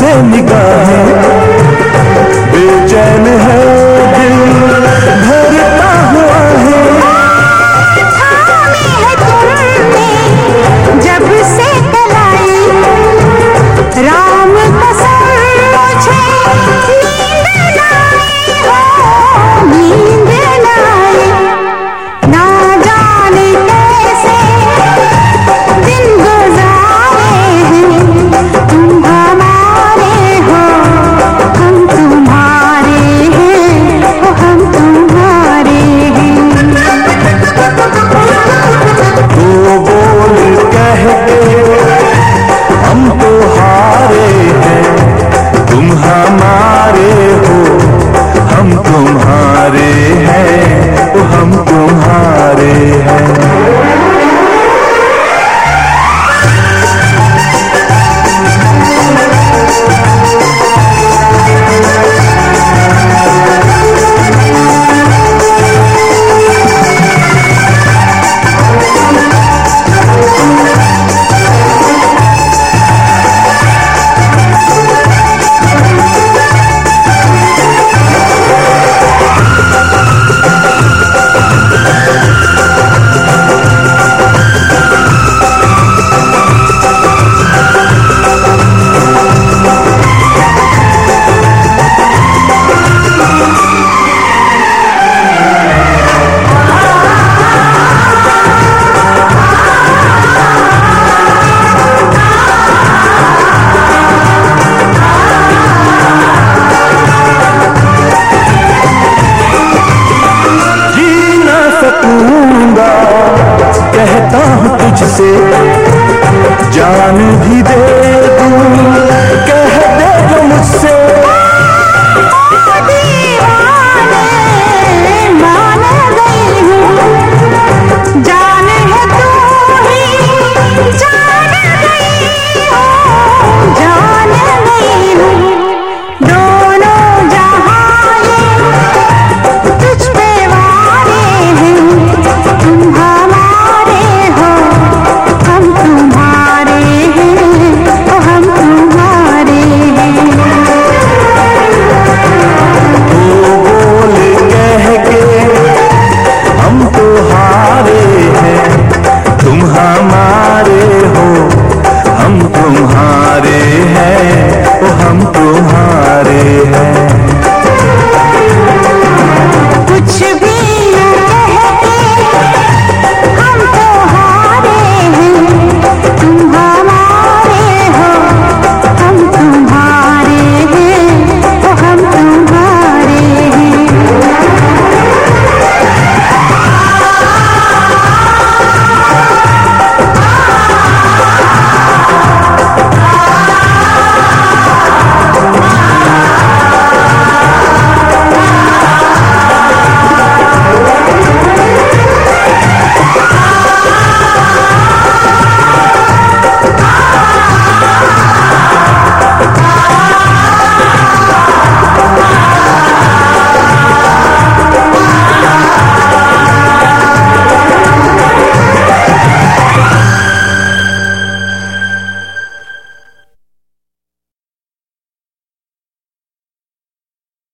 तुमसे निगाहें तुझसे जान भी दे।